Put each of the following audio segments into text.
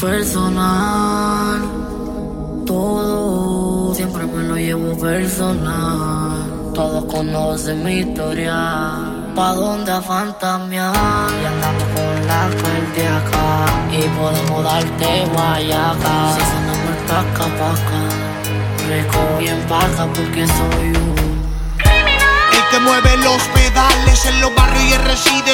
Personal, todo siempre me lo llevo personal. Todos conocen mi historia. Pa' dónde a y andamos con la acá y podemos darte guayaca. Si sonamos el paca paca, rico y empaca porque soy un El que mueve los pedales en los barrios residenciales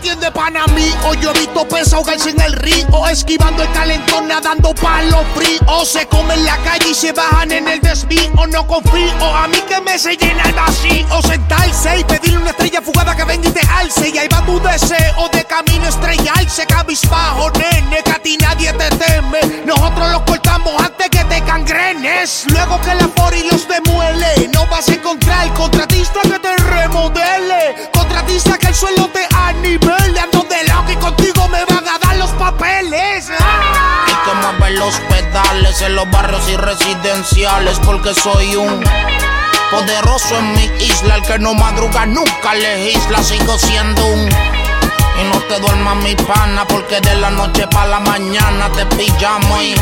quieto. Atiende pana mí, o yo he visto ahogarse en el río, esquivando el calentón, nadando palo frío. Se comen la calle y se bajan en el desvío, no confío, a mí que me se llena el vacío, sentarse y pedirle una estrella fugada que venga y te alce, y ahí va tu deseo de camino estrellarse, cabizbajo, nene, que a ti nadie te teme. Nosotros los cortamos antes que te cangrenes, luego que la y los demuele, no vas a encontrar contratista que te remodele, contratista que el suelo te anivele, ando de loco y contigo me van a dar los papeles. Y que mueve los pedales en los barrios y residenciales porque soy un poderoso en mi isla, el que no madruga nunca legisla, sigo siendo un y no te duermas mi pana porque de la noche para la mañana te pillamos y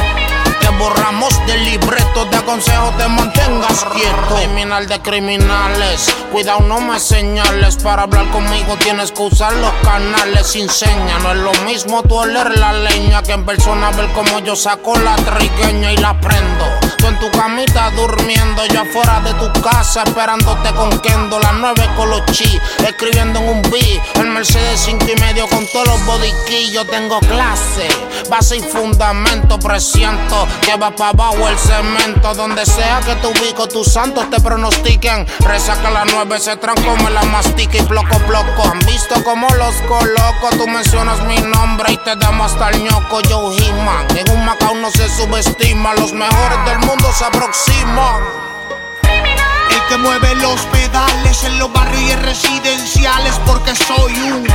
borramos del libreto. Te aconsejo te mantengas quieto. Criminal de criminales, cuidado no me señales. Para hablar conmigo tienes que usar los canales sin seña. No es lo mismo tú oler la leña que en persona ver cómo yo saco la trigueña y la prendo. Tú en tu camita durmiendo, yo afuera de tu casa esperándote con Kendo. Las nueve con los chi, escribiendo en un beat. El Mercedes 5 y medio con todos los bodiquillos. Tengo clase, base y fundamento. Presiento que va para abajo el cemento. Donde sea que te ubico, tus santos te pronostiquen. Resaca la nueve, se me la mastica y bloco bloco. Han visto como los coloco. Tú mencionas mi nombre y te damos hasta el ñoco. Joe He-Man. En un Macao no se subestima. Los mejores del mundo se aproximan. El que mueve los pedales en los barrios residenciales porque soy un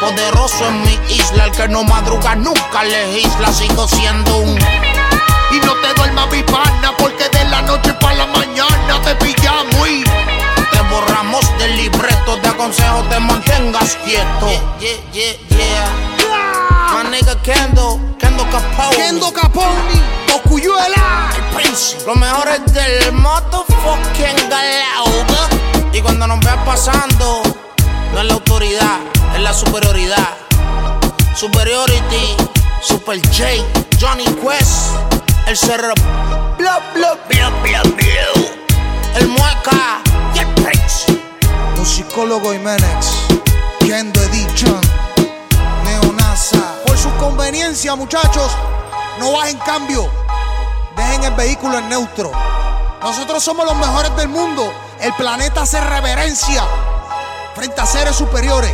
poderoso en mi isla. El que no madruga nunca legisla. Sigo siendo un y no te duermas mi pana, porque de la noche para la mañana te pillamos y te borramos del libreto. Te aconsejo te mantengas quieto. Yeah, yeah, yeah, My nigga Kendo, Kendo Capone. Kendo Capone, Ocuyuela, el príncipe. Lo mejor es del motherfucking galauga. Y cuando nos veas pasando, no es la autoridad, es la superioridad. Superiority, Super J, Johnny Quest el cerro, bla, bla, bla, bla, bla. El mueca y el Prince. Musicólogo Jiménez, Kendo Edition, Neonasa. Por su conveniencia, muchachos, no bajen cambio. Dejen el vehículo en neutro. Nosotros somos los mejores del mundo. El planeta hace reverencia frente a seres superiores.